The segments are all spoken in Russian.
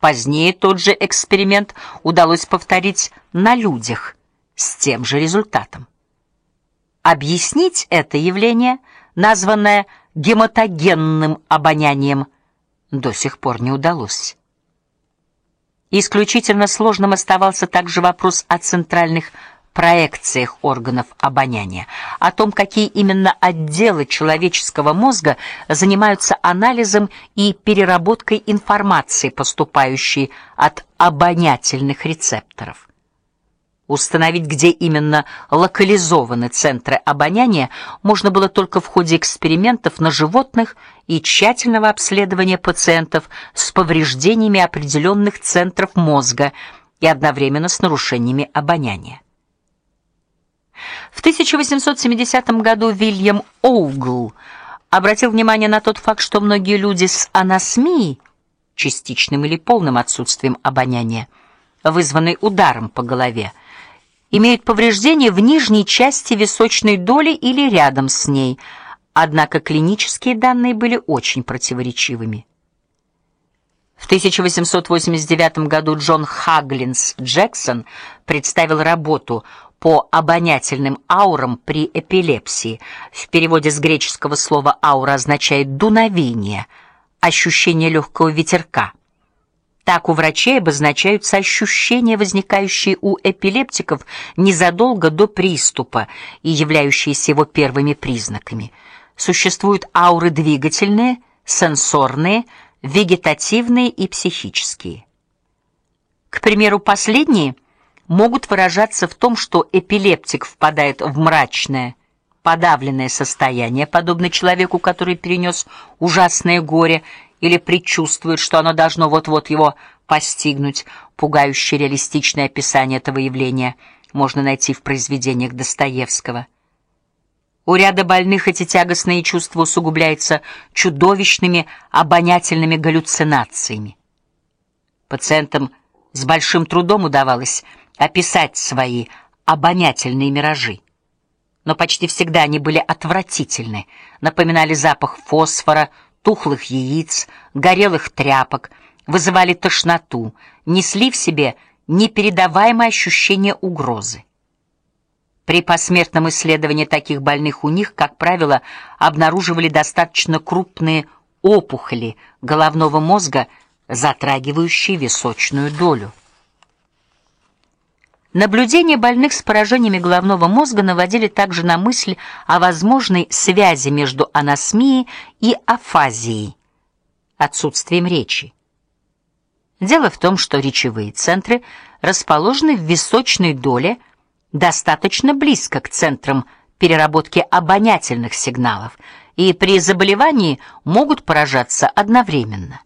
Позднее тот же эксперимент удалось повторить на людях с тем же результатом. Объяснить это явление, названное гематогенным обонянием, до сих пор не удалось. Исключительно сложным оставался также вопрос о центральных проекциях органов обоняния, о том, какие именно отделы человеческого мозга занимаются анализом и переработкой информации, поступающей от обонятельных рецепторов. Установить, где именно локализованы центры обоняния, можно было только в ходе экспериментов на животных и тщательного обследования пациентов с повреждениями определенных центров мозга и одновременно с нарушениями обоняния. В 1870 году Вильям Оугл обратил внимание на тот факт, что многие люди с анасмией, частичным или полным отсутствием обоняния, вызванной ударом по голове, имеют повреждения в нижней части височной доли или рядом с ней. Однако клинические данные были очень противоречивыми. В 1889 году Джон Хаглинс Джексон представил работу по обонятельным аурам при эпилепсии. В переводе с греческого слова аура означает дуновение, ощущение легкого ветерка. Так у врачей обозначаются ощущения, возникающие у эпилептиков незадолго до приступа и являющиеся его первыми признаками. Существуют ауры двигательные, сенсорные, вегетативные и психические. К примеру, последние – могут выражаться в том, что эпилептик впадает в мрачное, подавленное состояние, подобно человеку, который перенес ужасное горе или предчувствует, что оно должно вот-вот его постигнуть. Пугающее реалистичное описание этого явления можно найти в произведениях Достоевского. У ряда больных эти тягостные чувства усугубляются чудовищными обонятельными галлюцинациями. Пациентам с большим трудом удавалось описать свои обонятельные миражи. Но почти всегда они были отвратительны, напоминали запах фосфора, тухлых яиц, горелых тряпок, вызывали тошноту, несли в себе непередаваемое ощущение угрозы. При посмертном исследовании таких больных у них, как правило, обнаруживали достаточно крупные опухоли головного мозга, затрагивающие височную долю. Наблюдения больных с поражениями головного мозга наводили также на мысль о возможной связи между анасмией и афазией, отсутствием речи. Дело в том, что речевые центры расположены в височной доле достаточно близко к центрам переработки обонятельных сигналов, и при заболевании могут поражаться одновременно.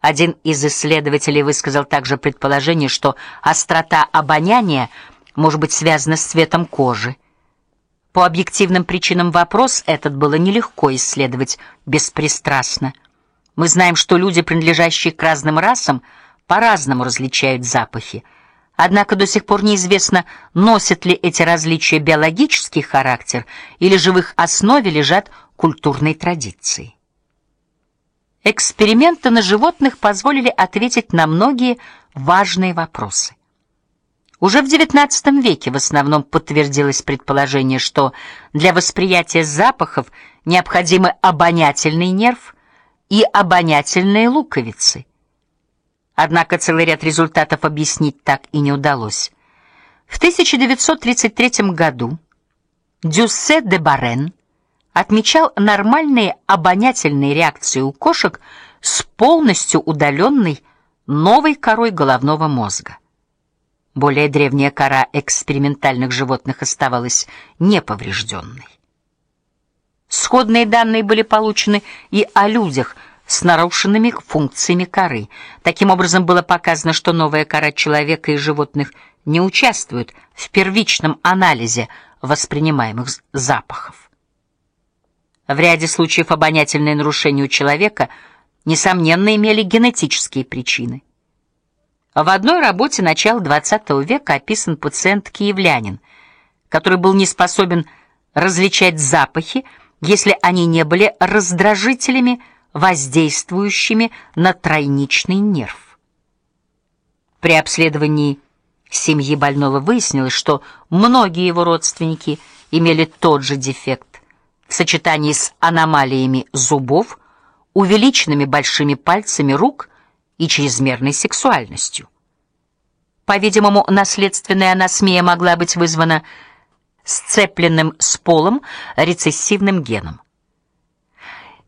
Один из исследователей высказал также предположение, что острота обоняния может быть связана с цветом кожи. По объективным причинам вопрос этот было нелегко исследовать беспристрастно. Мы знаем, что люди, принадлежащие к разным расам, по-разному различают запахи. Однако до сих пор неизвестно, носят ли эти различия биологический характер или же в их основе лежат культурные традиции. Эксперименты на животных позволили ответить на многие важные вопросы. Уже в XIX веке в основном подтвердилось предположение, что для восприятия запахов необходимы обонятельный нерв и обонятельные луковицы. Однако целый ряд результатов объяснить так и не удалось. В 1933 году Дюссе де Барен отмечал нормальные обонятельные реакции у кошек с полностью удаленной новой корой головного мозга. Более древняя кора экспериментальных животных оставалась неповрежденной. Сходные данные были получены и о людях с нарушенными функциями коры. Таким образом было показано, что новая кора человека и животных не участвует в первичном анализе воспринимаемых запахов. В ряде случаев обонятельные нарушения у человека несомненно имели генетические причины. В одной работе начала XX века описан пациент-киевлянин, который был не способен различать запахи, если они не были раздражителями, воздействующими на тройничный нерв. При обследовании семьи больного выяснилось, что многие его родственники имели тот же дефект в сочетании с аномалиями зубов, увеличенными большими пальцами рук и чрезмерной сексуальностью. По-видимому, наследственная анасмия могла быть вызвана сцепленным с полом рецессивным геном.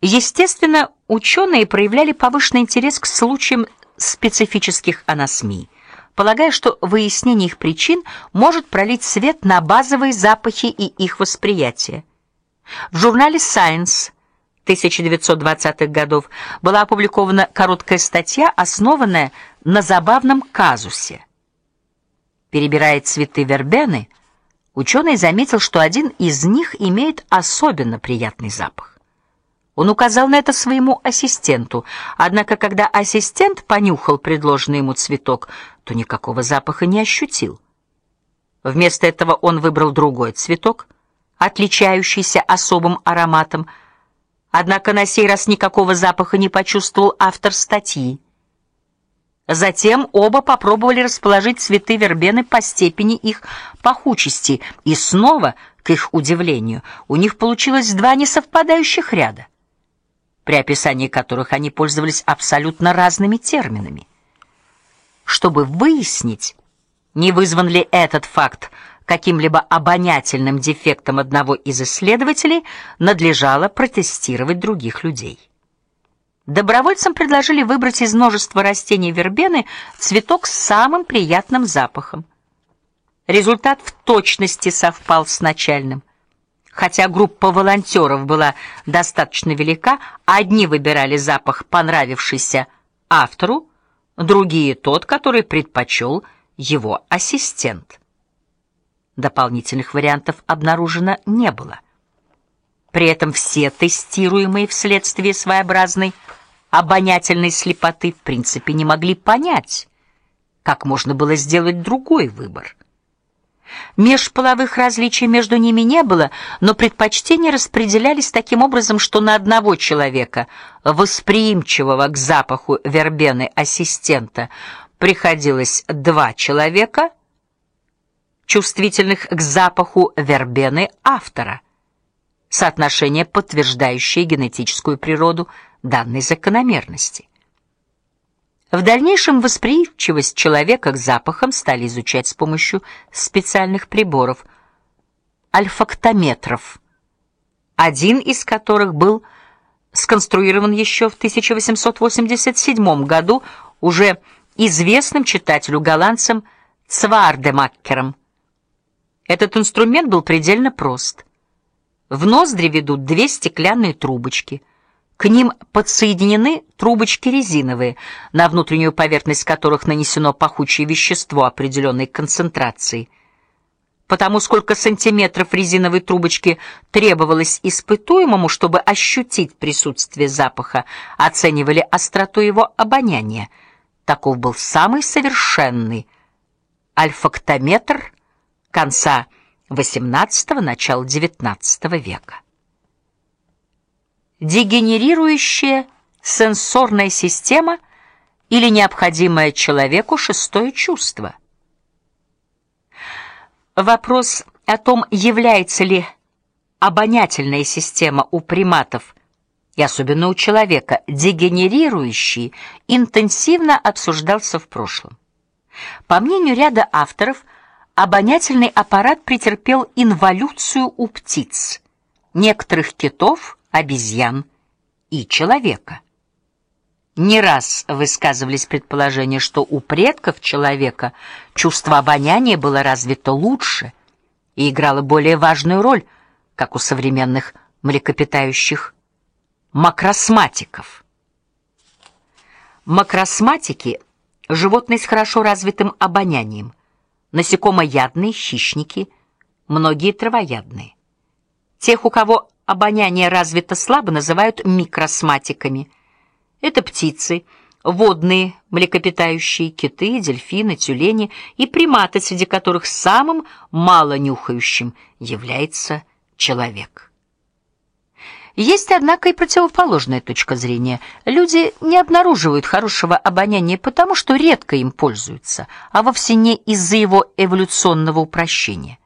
Естественно, ученые проявляли повышенный интерес к случаям специфических анасмий, полагая, что выяснение их причин может пролить свет на базовые запахи и их восприятие. В журнале Science 1920-х годов была опубликована короткая статья, основанная на забавном казусе. Перебирая цветы вербены, ученый заметил, что один из них имеет особенно приятный запах. Он указал на это своему ассистенту. Однако, когда ассистент понюхал предложенный ему цветок, то никакого запаха не ощутил. Вместо этого он выбрал другой цветок, отличающийся особым ароматом. Однако на сей раз никакого запаха не почувствовал автор статьи. Затем оба попробовали расположить цветы вербены по степени их пахучести, и снова, к их удивлению, у них получилось два несовпадающих ряда при описании которых они пользовались абсолютно разными терминами. Чтобы выяснить, не вызван ли этот факт каким-либо обонятельным дефектом одного из исследователей, надлежало протестировать других людей. Добровольцам предложили выбрать из множества растений вербены цветок с самым приятным запахом. Результат в точности совпал с начальным. Хотя группа волонтеров была достаточно велика, одни выбирали запах, понравившийся автору, другие тот, который предпочел его ассистент. Дополнительных вариантов обнаружено не было. При этом все тестируемые вследствие своеобразной обонятельной слепоты в принципе не могли понять, как можно было сделать другой выбор. Межполовых различий между ними не было, но предпочтения распределялись таким образом, что на одного человека, восприимчивого к запаху вербены ассистента, приходилось два человека, чувствительных к запаху вербены автора. Соотношение, подтверждающее генетическую природу данной закономерности. В дальнейшем восприимчивость человека к запахам стали изучать с помощью специальных приборов альфактометров, один из которых был сконструирован еще в 1887 году уже известным читателю-голландцем Цвардемаккером. Этот инструмент был предельно прост. В ноздри ведут две стеклянные трубочки – к ним подсоединены трубочки резиновые, на внутреннюю поверхность которых нанесено пахучее вещество определенной концентрации. Потому сколько сантиметров резиновой трубочки требовалось испытуемому, чтобы ощутить присутствие запаха, оценивали остроту его обоняния. Таков был самый совершенный альфактометр конца XVIII начала XIX века дегенерирующая сенсорная система или необходимое человеку шестое чувство. Вопрос о том, является ли обонятельная система у приматов и особенно у человека дегенерирующей, интенсивно обсуждался в прошлом. По мнению ряда авторов, обонятельный аппарат претерпел инволюцию у птиц, некоторых китов обезьян и человека. Не раз высказывались предположения, что у предков человека чувство обоняния было развито лучше и играло более важную роль, как у современных млекопитающих макросматиков. Макросматики животные с хорошо развитым обонянием, насекомоядные, хищники, многие травоядные. Тех, у кого обоняние развито слабо, называют микросматиками. Это птицы, водные, млекопитающие, киты, дельфины, тюлени и приматы, среди которых самым малонюхающим является человек. Есть, однако, и противоположная точка зрения. Люди не обнаруживают хорошего обоняния потому, что редко им пользуются, а вовсе не из-за его эволюционного упрощения.